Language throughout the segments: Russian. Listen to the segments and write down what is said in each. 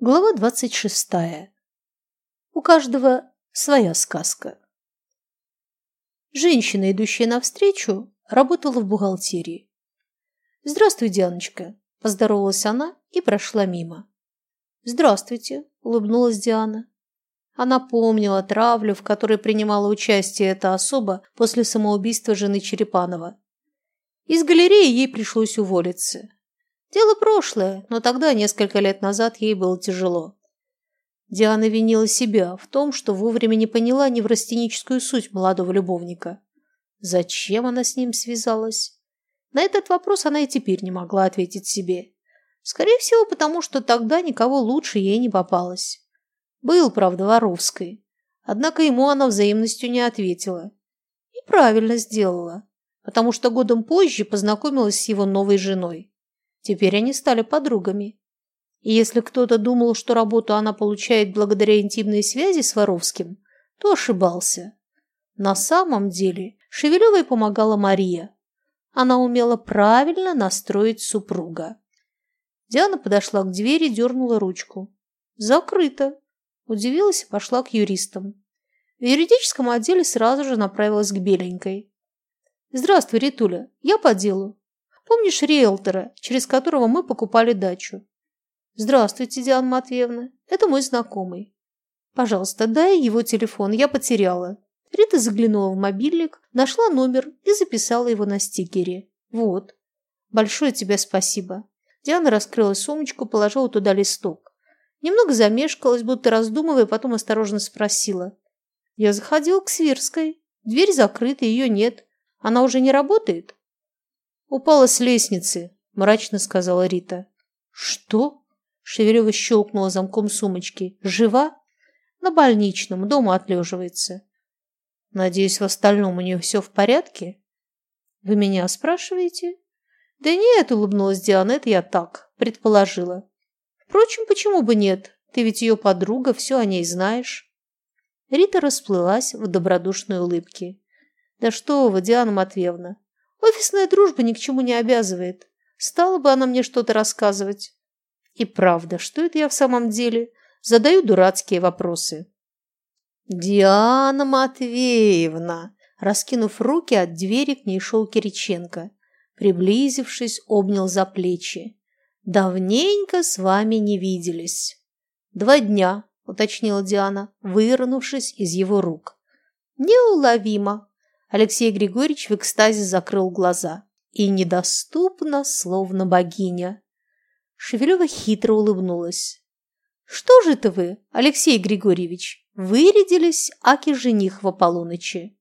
Глава двадцать шестая. У каждого своя сказка. Женщина, идущая навстречу, работала в бухгалтерии. «Здравствуй, Дианочка», – поздоровалась она и прошла мимо. «Здравствуйте», – улыбнулась Диана. Она помнила травлю, в которой принимала участие эта особа после самоубийства жены Черепанова. Из галереи ей пришлось уволиться. Дело прошлое, но тогда, несколько лет назад, ей было тяжело. Диана винила себя в том, что вовремя не поняла неврастеническую суть молодого любовника. Зачем она с ним связалась? На этот вопрос она и теперь не могла ответить себе. Скорее всего, потому что тогда никого лучше ей не попалось. Был, правда, Воровской. Однако ему она взаимностью не ответила. И правильно сделала, потому что годом позже познакомилась с его новой женой. Теперь они стали подругами. И если кто-то думал, что работу она получает благодаря интимной связи с Воровским, то ошибался. На самом деле Шевелевой помогала Мария. Она умела правильно настроить супруга. Диана подошла к двери, дернула ручку. «Закрыто!» Удивилась и пошла к юристам. В юридическом отделе сразу же направилась к Беленькой. «Здравствуй, Ритуля. Я по делу. Помнишь риэлтора, через которого мы покупали дачу? Здравствуйте, Диана Матвеевна. Это мой знакомый. Пожалуйста, дай его телефон, я потеряла. Рита заглянула в мобильник, нашла номер и записала его на стикере. Вот. Большое тебе спасибо. Диана раскрыла сумочку, положила туда листок. Немного замешкалась, будто раздумывая, потом осторожно спросила. Я заходила к Свирской. Дверь закрыта, ее нет. Она уже не работает? «Упала с лестницы», – мрачно сказала Рита. «Что?» – Шевелева щелкнула замком сумочки. «Жива?» «На больничном, дома отлеживается». «Надеюсь, в остальном у нее все в порядке?» «Вы меня спрашиваете?» «Да нет», – улыбнулась Диана, – «это я так, предположила». «Впрочем, почему бы нет? Ты ведь ее подруга, все о ней знаешь». Рита расплылась в добродушной улыбке. «Да что вы, Диана Матвеевна, Офисная дружба ни к чему не обязывает. Стала бы она мне что-то рассказывать. И правда, что это я в самом деле? Задаю дурацкие вопросы. Диана Матвеевна, раскинув руки от двери, к ней шел Кириченко. Приблизившись, обнял за плечи. Давненько с вами не виделись. Два дня, уточнила Диана, вывернувшись из его рук. Неуловимо, Алексей Григорьевич в экстазе закрыл глаза. И недоступна, словно богиня. Шевелева хитро улыбнулась. «Что же это вы, Алексей Григорьевич, вырядились, аки жених в полуночи?»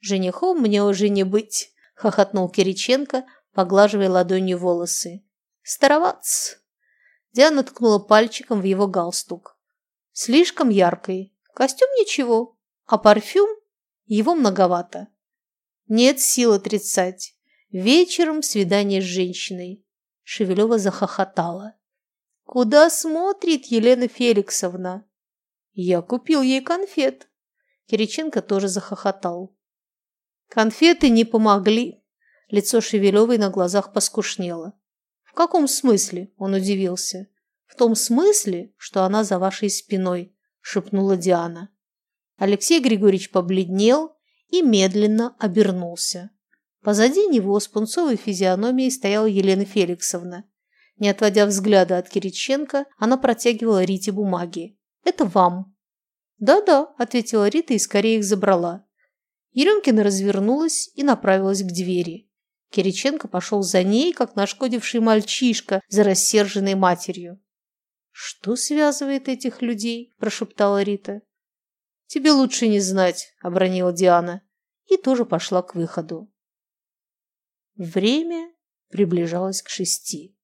«Женихом мне уже не быть», — хохотнул Кириченко, поглаживая ладонью волосы. «Староватс!» Диана ткнула пальчиком в его галстук. «Слишком яркий. Костюм ничего, а парфюм его многовато. Нет сил отрицать. Вечером свидание с женщиной. Шевелева захохотала. Куда смотрит Елена Феликсовна? Я купил ей конфет. Кириченко тоже захохотал. Конфеты не помогли. Лицо Шевелевой на глазах поскушнело. В каком смысле? Он удивился. В том смысле, что она за вашей спиной, шепнула Диана. Алексей Григорьевич побледнел и медленно обернулся. Позади него с пунцовой физиономией стояла Елена Феликсовна. Не отводя взгляда от Кириченко, она протягивала Рите бумаги. «Это вам». «Да-да», – ответила Рита и скорее их забрала. Еремкина развернулась и направилась к двери. Кириченко пошел за ней, как нашкодивший мальчишка за рассерженной матерью. «Что связывает этих людей?» – прошептала Рита. «Тебе лучше не знать», – обронила Диана и тоже пошла к выходу. Время приближалось к шести.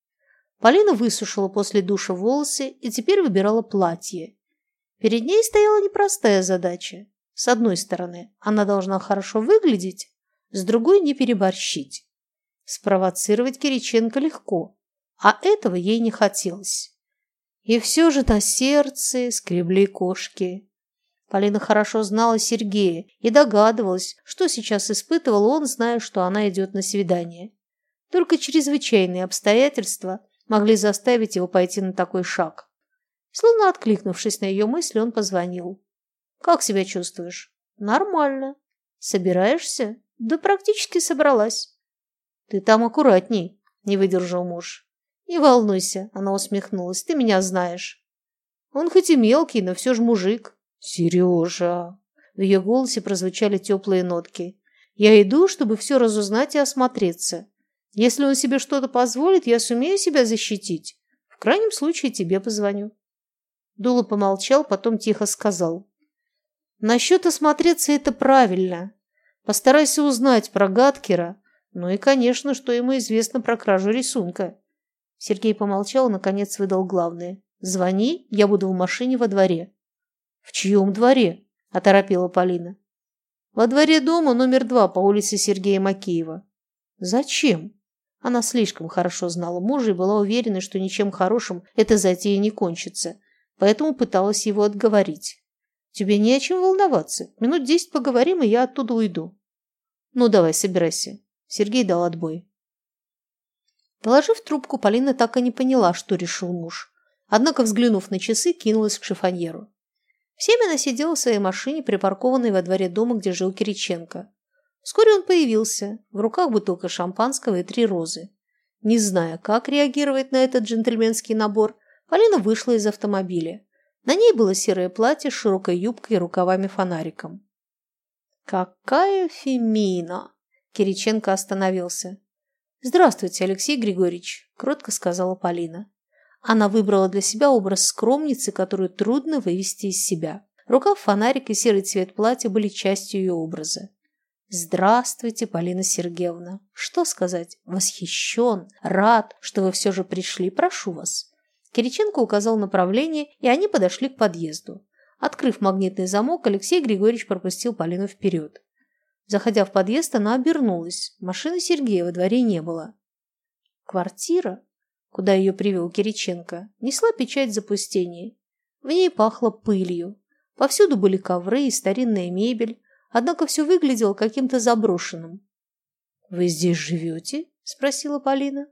Полина высушила после душа волосы и теперь выбирала платье. Перед ней стояла непростая задача. С одной стороны, она должна хорошо выглядеть, с другой – не переборщить. Спровоцировать Кириченко легко, а этого ей не хотелось. И все же на сердце скребли кошки. Полина хорошо знала Сергея и догадывалась, что сейчас испытывал он, зная, что она идет на свидание. Только чрезвычайные обстоятельства могли заставить его пойти на такой шаг. Словно откликнувшись на ее мысли, он позвонил. «Как себя чувствуешь?» «Нормально. Собираешься?» «Да практически собралась». «Ты там аккуратней», — не выдержал муж. «Не волнуйся», — она усмехнулась, — «ты меня знаешь». «Он хоть и мелкий, но все же мужик». «Сережа!» В ее голосе прозвучали теплые нотки. «Я иду, чтобы все разузнать и осмотреться. Если он себе что-то позволит, я сумею себя защитить. В крайнем случае тебе позвоню». Дула помолчал, потом тихо сказал. «Насчет осмотреться это правильно. Постарайся узнать про Гаткера, ну и, конечно, что ему известно про кражу рисунка». Сергей помолчал и, наконец, выдал главное. «Звони, я буду в машине во дворе». «В чьем дворе?» – оторопела Полина. «Во дворе дома номер два по улице Сергея Макеева». «Зачем?» Она слишком хорошо знала мужа и была уверена, что ничем хорошим эта затея не кончится, поэтому пыталась его отговорить. «Тебе не о чем волноваться. Минут десять поговорим, и я оттуда уйду». «Ну, давай, собирайся». Сергей дал отбой. Положив трубку, Полина так и не поняла, что решил муж. Однако, взглянув на часы, кинулась к шифоньеру. Она сидела в своей машине, припаркованной во дворе дома, где жил Кириченко. Вскоре он появился, в руках бутылка шампанского и три розы. Не зная, как реагировать на этот джентльменский набор, Полина вышла из автомобиля. На ней было серое платье с широкой юбкой и рукавами-фонариком. «Какая фемина!» Кириченко остановился. «Здравствуйте, Алексей Григорьевич», – кротко сказала Полина. Она выбрала для себя образ скромницы, которую трудно вывести из себя. Рукав, фонарик и серый цвет платья были частью ее образа. «Здравствуйте, Полина Сергеевна. Что сказать? Восхищен, рад, что вы все же пришли. Прошу вас». Кириченко указал направление, и они подошли к подъезду. Открыв магнитный замок, Алексей Григорьевич пропустил Полину вперед. Заходя в подъезд, она обернулась. Машины Сергея во дворе не было. Квартира, куда ее привел Кириченко, несла печать запустения. В ней пахло пылью. Повсюду были ковры и старинная мебель, однако все выглядело каким-то заброшенным. «Вы здесь живете?» – спросила Полина.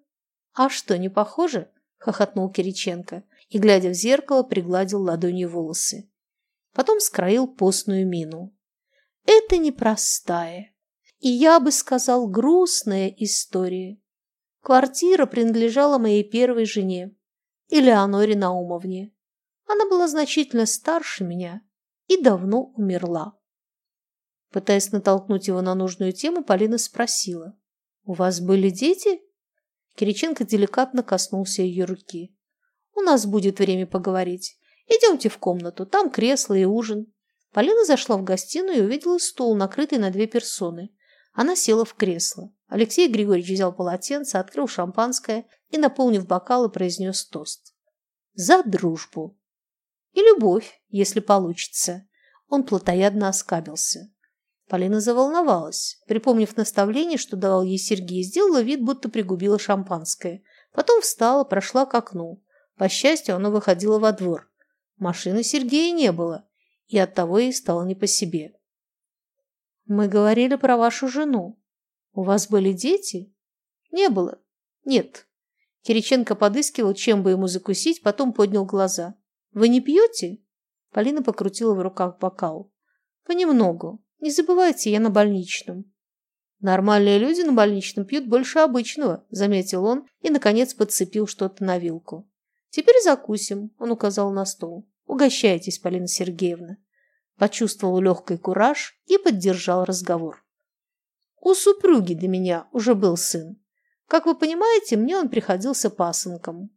«А что, не похоже?» – хохотнул Кириченко и, глядя в зеркало, пригладил ладонью волосы. Потом скроил постную мину. «Это непростая и, я бы сказал, грустная история. Квартира принадлежала моей первой жене, Элеоноре Наумовне. Она была значительно старше меня и давно умерла. Пытаясь натолкнуть его на нужную тему, Полина спросила. «У вас были дети?» Кириченко деликатно коснулся ее руки. «У нас будет время поговорить. Идемте в комнату, там кресло и ужин». Полина зашла в гостиную и увидела стол, накрытый на две персоны. Она села в кресло. Алексей Григорьевич взял полотенце, открыл шампанское и, наполнив бокалы, произнес тост. «За дружбу!» «И любовь, если получится!» Он плотоядно оскабился. Полина заволновалась. Припомнив наставление, что давал ей Сергей, сделала вид, будто пригубила шампанское. Потом встала, прошла к окну. По счастью, оно выходило во двор. Машины Сергея не было, и оттого ей стало не по себе. «Мы говорили про вашу жену. У вас были дети?» «Не было. Нет». Кириченко подыскивал, чем бы ему закусить, потом поднял глаза. «Вы не пьете?» Полина покрутила в руках бокал. «Понемногу. Не забывайте, я на больничном». «Нормальные люди на больничном пьют больше обычного», – заметил он и, наконец, подцепил что-то на вилку. «Теперь закусим», – он указал на стол. «Угощайтесь, Полина Сергеевна». Почувствовал легкий кураж и поддержал разговор. У супруги до меня уже был сын. Как вы понимаете, мне он приходился пасынком.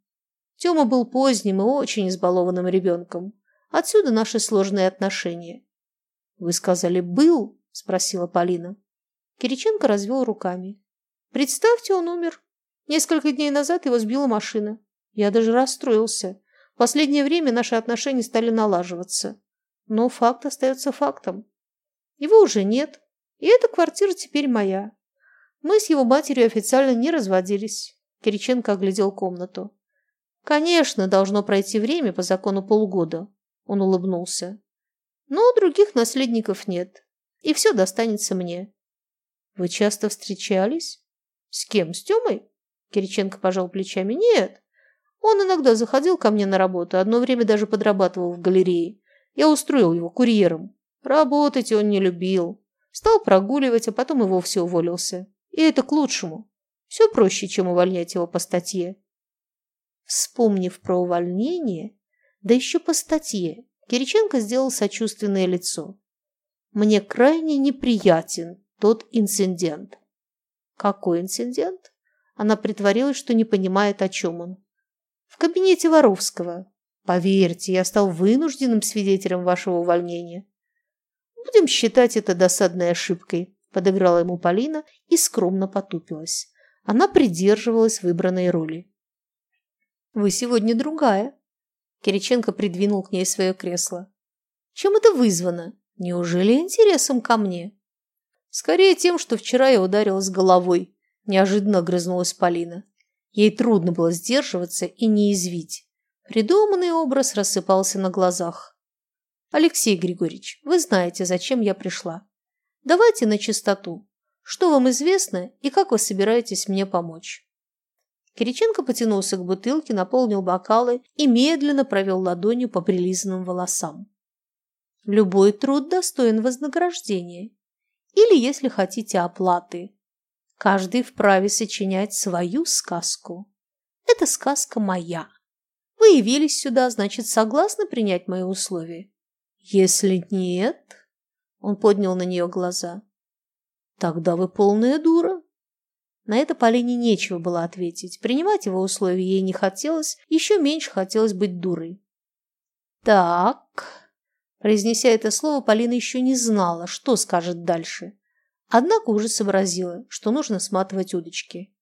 Тёма был поздним и очень избалованным ребенком. Отсюда наши сложные отношения. «Вы сказали, был?» – спросила Полина. Кириченко развел руками. «Представьте, он умер. Несколько дней назад его сбила машина. Я даже расстроился. В последнее время наши отношения стали налаживаться. Но факт остается фактом. Его уже нет, и эта квартира теперь моя. Мы с его матерью официально не разводились. Кириченко оглядел комнату. Конечно, должно пройти время по закону полгода. Он улыбнулся. Но других наследников нет. И все достанется мне. Вы часто встречались? С кем? С Тёмой? Кириченко пожал плечами. Нет. Он иногда заходил ко мне на работу, одно время даже подрабатывал в галерее. Я устроил его курьером. Работать он не любил. Стал прогуливать, а потом и вовсе уволился. И это к лучшему. Все проще, чем увольнять его по статье. Вспомнив про увольнение, да еще по статье, Кириченко сделал сочувственное лицо. Мне крайне неприятен тот инцидент. Какой инцидент? Она притворилась, что не понимает, о чем он. В кабинете Воровского. Поверьте, я стал вынужденным свидетелем вашего увольнения. Будем считать это досадной ошибкой, подыграла ему Полина и скромно потупилась. Она придерживалась выбранной роли. Вы сегодня другая. Кириченко придвинул к ней свое кресло. Чем это вызвано? Неужели интересом ко мне? Скорее тем, что вчера я ударилась головой, неожиданно грызнулась Полина. Ей трудно было сдерживаться и не извить. Придуманный образ рассыпался на глазах. «Алексей Григорьевич, вы знаете, зачем я пришла. Давайте на чистоту. Что вам известно и как вы собираетесь мне помочь?» Кириченко потянулся к бутылке, наполнил бокалы и медленно провел ладонью по прилизанным волосам. Любой труд достоин вознаграждения. Или, если хотите, оплаты. Каждый вправе сочинять свою сказку. Это сказка моя. Вы явились сюда, значит, согласны принять мои условия? Если нет, он поднял на нее глаза, тогда вы полная дура. На это Полине нечего было ответить. Принимать его условия ей не хотелось, еще меньше хотелось быть дурой. «Так...» Произнеся это слово, Полина еще не знала, что скажет дальше. Однако уже сообразила, что нужно сматывать удочки.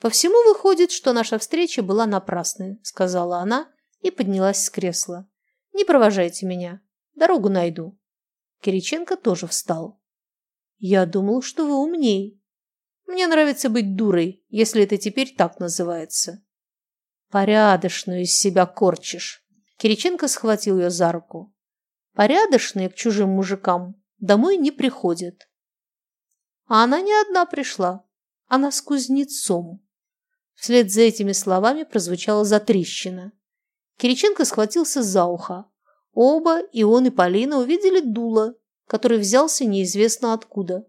«По всему выходит, что наша встреча была напрасной», — сказала она и поднялась с кресла. «Не провожайте меня. Дорогу найду». Кириченко тоже встал. «Я думал, что вы умней. Мне нравится быть дурой, если это теперь так называется». «Порядочную из себя корчишь». Кириченко схватил ее за руку. «Порядочные к чужим мужикам домой не приходят». А она не одна пришла, она с кузнецом. Вслед за этими словами прозвучала затрещина. Кириченко схватился за ухо. Оба, и он, и Полина, увидели дуло, который взялся неизвестно откуда.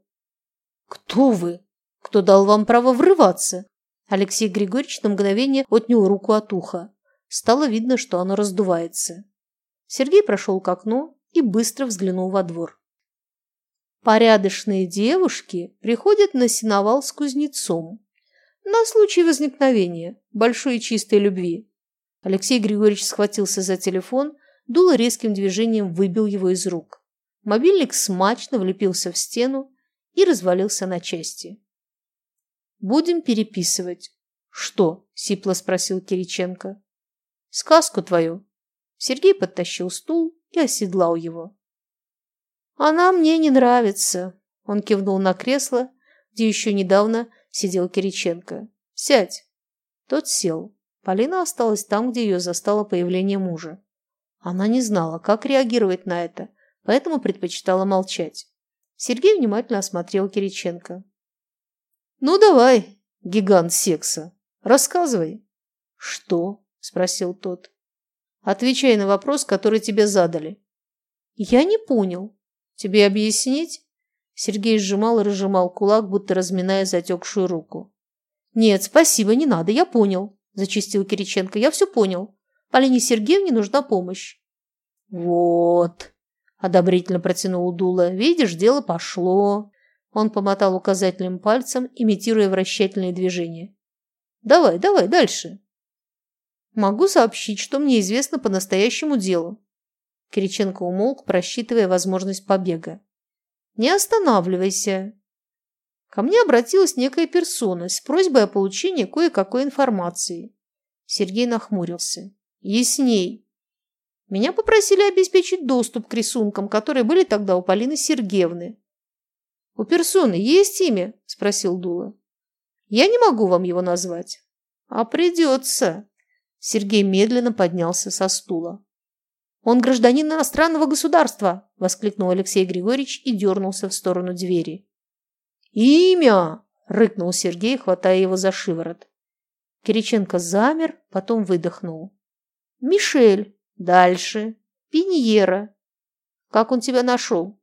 «Кто вы? Кто дал вам право врываться?» Алексей Григорьевич на мгновение отнял руку от уха. Стало видно, что оно раздувается. Сергей прошел к окну и быстро взглянул во двор. Порядочные девушки приходят на сеновал с кузнецом, на случай возникновения большой и чистой любви. Алексей Григорьевич схватился за телефон, дуло резким движением выбил его из рук. Мобильник смачно влепился в стену и развалился на части. «Будем переписывать». «Что?» – сипло спросил Кириченко. «Сказку твою». Сергей подтащил стул и оседлал его. «Она мне не нравится», – он кивнул на кресло, где еще недавно сидел Кириченко. «Сядь!» Тот сел. Полина осталась там, где ее застало появление мужа. Она не знала, как реагировать на это, поэтому предпочитала молчать. Сергей внимательно осмотрел Кириченко. «Ну давай, гигант секса, рассказывай». «Что?» – спросил тот. «Отвечай на вопрос, который тебе задали». «Я не понял». «Тебе объяснить?» Сергей сжимал и разжимал кулак, будто разминая затекшую руку. «Нет, спасибо, не надо, я понял», – зачистил Кириченко. «Я все понял. Полине Сергеевне нужна помощь». «Вот», – одобрительно протянул Дула. «Видишь, дело пошло». Он помотал указательным пальцем, имитируя вращательные движения. «Давай, давай, дальше». «Могу сообщить, что мне известно по настоящему делу». Кириченко умолк, просчитывая возможность побега. Не останавливайся. Ко мне обратилась некая персона с просьбой о получении кое-какой информации. Сергей нахмурился. Ясней. Меня попросили обеспечить доступ к рисункам, которые были тогда у Полины Сергеевны. «У персоны есть имя?» – спросил Дула. «Я не могу вам его назвать». «А придется». Сергей медленно поднялся со стула. «Он гражданин иностранного государства!» – воскликнул Алексей Григорьевич и дернулся в сторону двери. «Имя!» – рыкнул Сергей, хватая его за шиворот. Кириченко замер, потом выдохнул. Мишель. Дальше. Пиньера. Как он тебя нашел?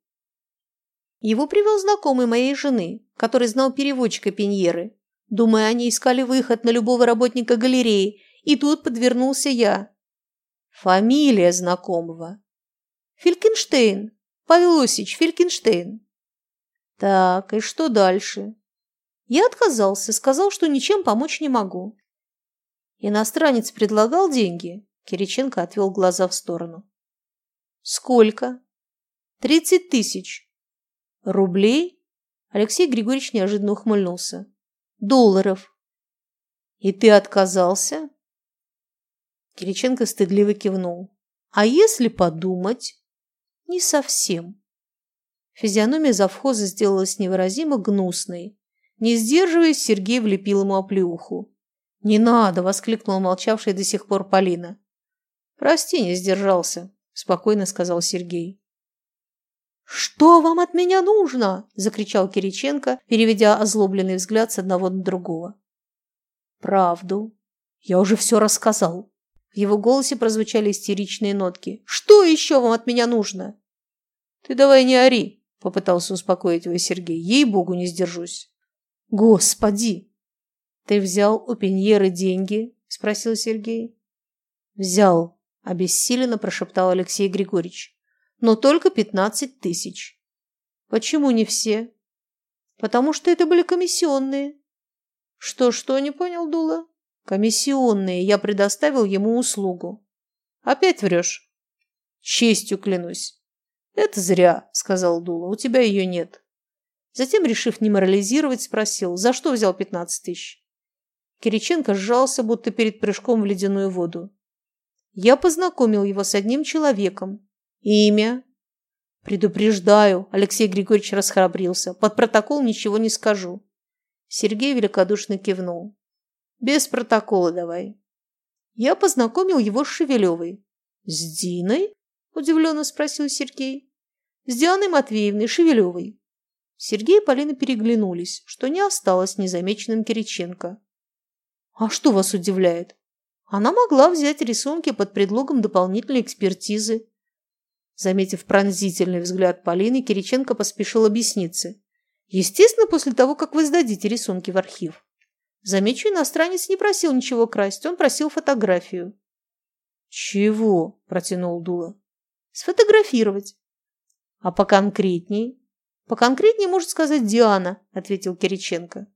Его привел знакомый моей жены, который знал переводчика Пиньеры. Думаю, они искали выход на любого работника галереи, и тут подвернулся я. Фамилия знакомого. Фелькенштейн. Павел Осич Фелькенштейн. Так, и что дальше? Я отказался, сказал, что ничем помочь не могу. Иностранец предлагал деньги. Кириченко отвел глаза в сторону. Сколько? Тридцать тысяч. Рублей? Алексей Григорьевич неожиданно ухмыльнулся. Долларов. И ты отказался? Кириченко стыдливо кивнул. А если подумать? Не совсем. Физиономия завхоза сделалась невыразимо гнусной. Не сдерживаясь, Сергей влепил ему оплеуху. «Не надо!» – воскликнула молчавшая до сих пор Полина. «Прости, не сдержался», – спокойно сказал Сергей. «Что вам от меня нужно?» – закричал Кириченко, переведя озлобленный взгляд с одного на другого. «Правду. Я уже все рассказал». В его голосе прозвучали истеричные нотки. «Что еще вам от меня нужно?» «Ты давай не ори», – попытался успокоить его Сергей. «Ей-богу, не сдержусь». «Господи!» «Ты взял у Пеньеры деньги?» – спросил Сергей. «Взял», – обессиленно прошептал Алексей Григорьевич. «Но только пятнадцать тысяч». «Почему не все?» «Потому что это были комиссионные». «Что-что?» – не понял Дула. «Комиссионные. Я предоставил ему услугу». «Опять врешь?» «Честью клянусь». «Это зря», – сказал Дула. «У тебя ее нет». Затем, решив не морализировать, спросил, за что взял пятнадцать тысяч. Кириченко сжался, будто перед прыжком в ледяную воду. Я познакомил его с одним человеком. Имя? Предупреждаю, Алексей Григорьевич расхрабрился. Под протокол ничего не скажу. Сергей великодушно кивнул. Без протокола давай. Я познакомил его с Шевелевой. С Диной? Удивленно спросил Сергей. С Дианой Матвеевной Шевелевой. Сергей и Полина переглянулись, что не осталось незамеченным Кириченко. «А что вас удивляет?» Она могла взять рисунки под предлогом дополнительной экспертизы. Заметив пронзительный взгляд Полины, Кириченко поспешил объясниться. Естественно, после того, как вы сдадите рисунки в архив. Замечу, иностранец не просил ничего красть, он просил фотографию. «Чего?» – протянул Дула. «Сфотографировать». «А поконкретней?» «Поконкретнее может сказать Диана», – ответил Кириченко.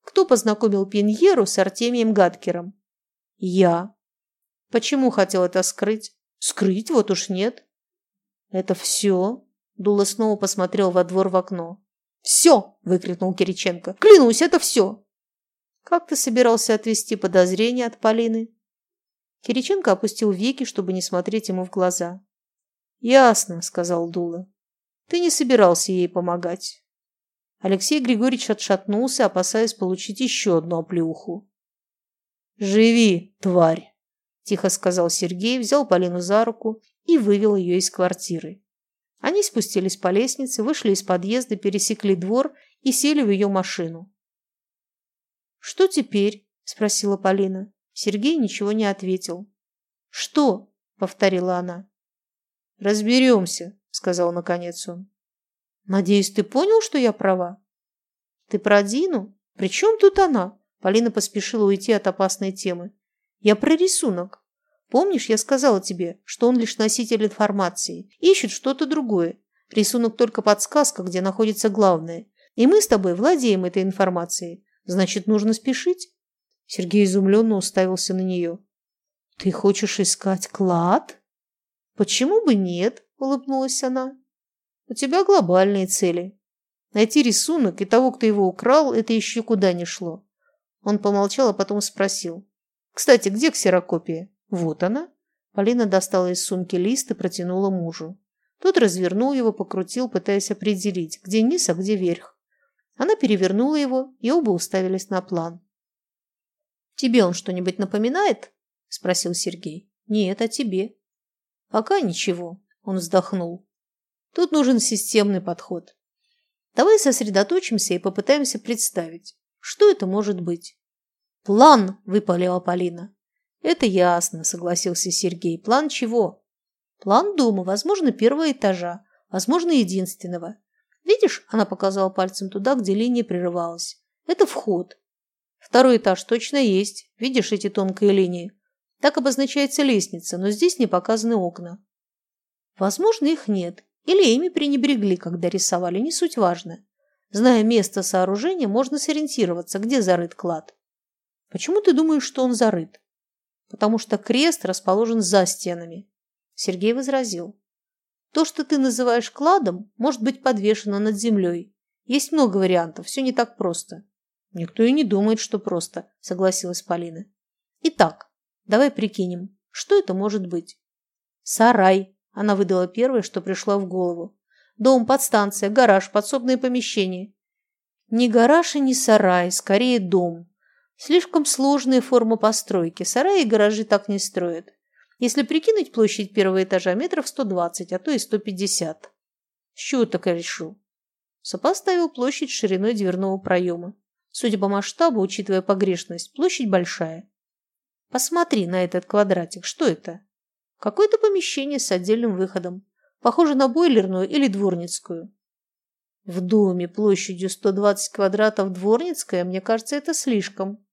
«Кто познакомил Пиньеру с Артемием Гадкером?» Я. Почему хотел это скрыть? Скрыть вот уж нет. Это все? Дула снова посмотрел во двор в окно. «Все!» – выкрикнул Кириченко. «Клянусь, это все!» «Как ты собирался отвести подозрения от Полины?» Кириченко опустил веки, чтобы не смотреть ему в глаза. «Ясно», – сказал Дула. «Ты не собирался ей помогать». Алексей Григорьевич отшатнулся, опасаясь получить еще одну оплеуху. «Живи, тварь!» – тихо сказал Сергей, взял Полину за руку и вывел ее из квартиры. Они спустились по лестнице, вышли из подъезда, пересекли двор и сели в ее машину. «Что теперь?» – спросила Полина. Сергей ничего не ответил. «Что?» – повторила она. «Разберемся», – сказал наконец он. «Надеюсь, ты понял, что я права?» «Ты про Дину? При чем тут она?» Полина поспешила уйти от опасной темы. «Я про рисунок. Помнишь, я сказала тебе, что он лишь носитель информации, ищет что-то другое. Рисунок только подсказка, где находится главное. И мы с тобой владеем этой информацией. Значит, нужно спешить?» Сергей изумленно уставился на нее. «Ты хочешь искать клад?» «Почему бы нет?» – улыбнулась она. «У тебя глобальные цели. Найти рисунок и того, кто его украл, это еще куда не шло. Он помолчал, а потом спросил. «Кстати, где ксерокопия?» «Вот она». Полина достала из сумки лист и протянула мужу. Тот развернул его, покрутил, пытаясь определить, где низ, а где верх. Она перевернула его, и оба уставились на план. «Тебе он что-нибудь напоминает?» – спросил Сергей. «Нет, а тебе?» «Пока ничего», – он вздохнул. «Тут нужен системный подход. Давай сосредоточимся и попытаемся представить, что это может быть? «План!» – выпалила Полина. «Это ясно», – согласился Сергей. «План чего?» «План дома, возможно, первого этажа, возможно, единственного. Видишь, она показала пальцем туда, где линия прерывалась. Это вход. Второй этаж точно есть. Видишь эти тонкие линии? Так обозначается лестница, но здесь не показаны окна. Возможно, их нет. Или ими пренебрегли, когда рисовали, не суть важно. Зная место сооружения, можно сориентироваться, где зарыт клад. Почему ты думаешь, что он зарыт? Потому что крест расположен за стенами. Сергей возразил. То, что ты называешь кладом, может быть подвешено над землей. Есть много вариантов, все не так просто. Никто и не думает, что просто, согласилась Полина. Итак, давай прикинем, что это может быть? Сарай. Она выдала первое, что пришло в голову. Дом, подстанция, гараж, подсобные помещения. Не гараж и не сарай, скорее дом. Слишком сложная форма постройки. Сараи и гаражи так не строят. Если прикинуть площадь первого этажа метров 120, а то и 150. С чего так я решил? Сопоставил площадь шириной дверного проема. Судя по масштабу, учитывая погрешность, площадь большая. Посмотри на этот квадратик. Что это? Какое-то помещение с отдельным выходом. Похоже на бойлерную или дворницкую. В доме площадью 120 квадратов дворницкая, мне кажется, это слишком.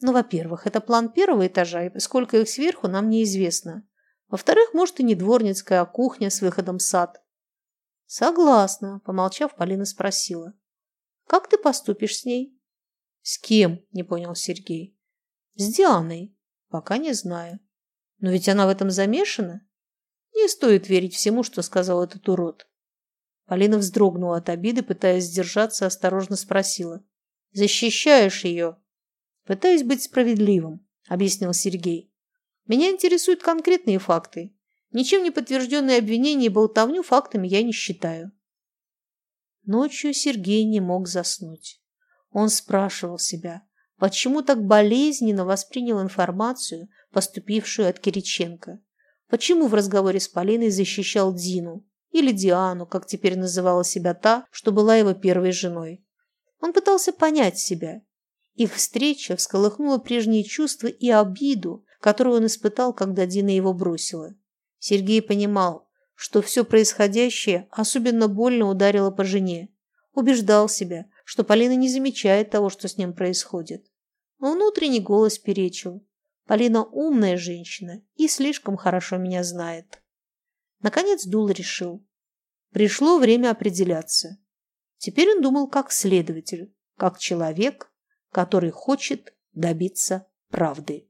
Ну, во-первых, это план первого этажа, и сколько их сверху, нам неизвестно. Во-вторых, может, и не дворницкая, а кухня с выходом в сад. Согласна, помолчав, Полина спросила. Как ты поступишь с ней? С кем? Не понял Сергей. С Дианой. Пока не знаю. Но ведь она в этом замешана. Не стоит верить всему, что сказал этот урод. Полина вздрогнула от обиды, пытаясь сдержаться, осторожно спросила. «Защищаешь ее?» Пытаюсь быть справедливым, объяснил Сергей. Меня интересуют конкретные факты. Ничем не подтвержденные обвинения и болтовню фактами я не считаю. Ночью Сергей не мог заснуть. Он спрашивал себя, почему так болезненно воспринял информацию, поступившую от Кириченко. Почему в разговоре с Полиной защищал Дину или Диану, как теперь называла себя та, что была его первой женой. Он пытался понять себя их встреча всколыхнула прежние чувства и обиду, которую он испытал, когда Дина его бросила. Сергей понимал, что все происходящее особенно больно ударило по жене. Убеждал себя, что Полина не замечает того, что с ним происходит. Но внутренний голос перечил. Полина умная женщина и слишком хорошо меня знает. Наконец Дул решил. Пришло время определяться. Теперь он думал как следователь, как человек, который хочет добиться правды.